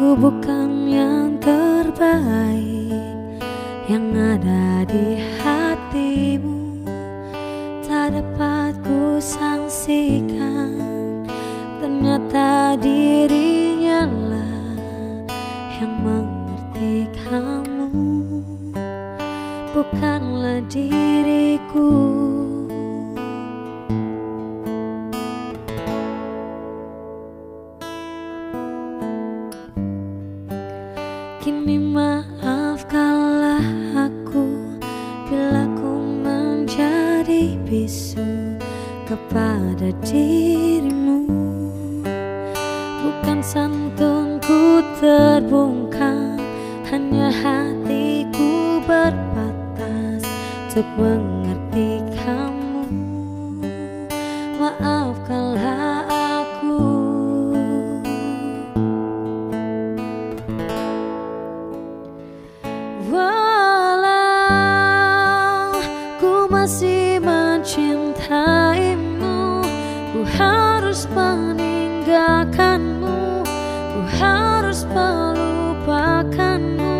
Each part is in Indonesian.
Aku bukan yang terbaik Yang ada di hatimu. Tak dapat ku sangsikan Ternyata dirinya lah Yang mengerti kamu. Bukanlah diriku. Kini maafkanlah aku Bila ku menjadi bisu kepada dirimu. Bukan santunku terbungkam Hanya hatiku berbatas Untuk mengerti kamu. Maafkanlah masih mencintaimu. Ku harus meninggalkanmu. Ku harus melupakanmu.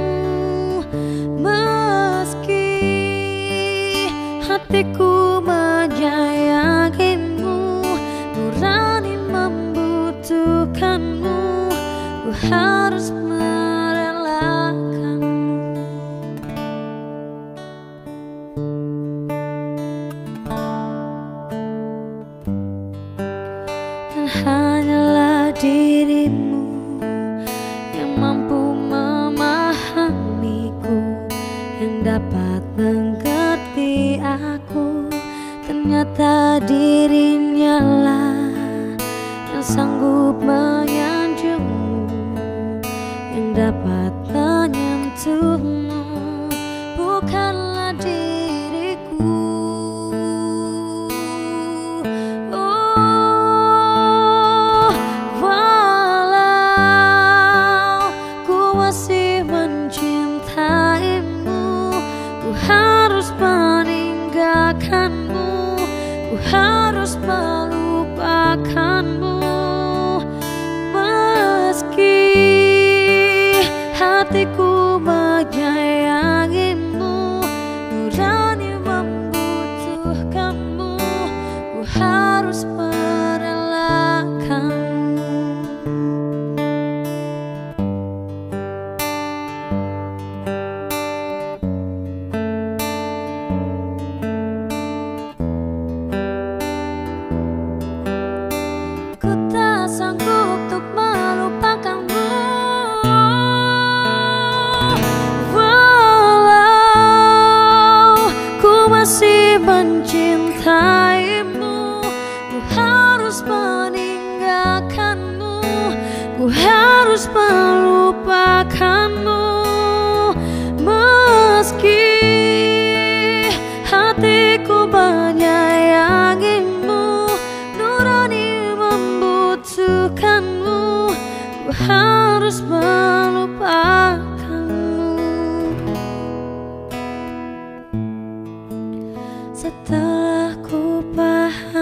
Meski hatiku menyayangimu Nurani membutuhkanmu. Ku harus Ternyata dirinya lah Yang sanggup menyanjungmu Yang dapat menyentuhmu. Bukanlah ku harus melupakanmu. Masih mencintaimu. Ku harus meninggalkanmu. Ku harus melupakanmu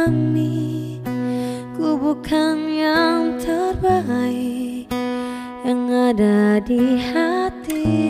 pahami Ku bukan yang terbaik Yang ada di hatimu